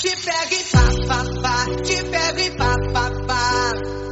Te pego e pá, pá, pá, te pego e pá, pá, pá.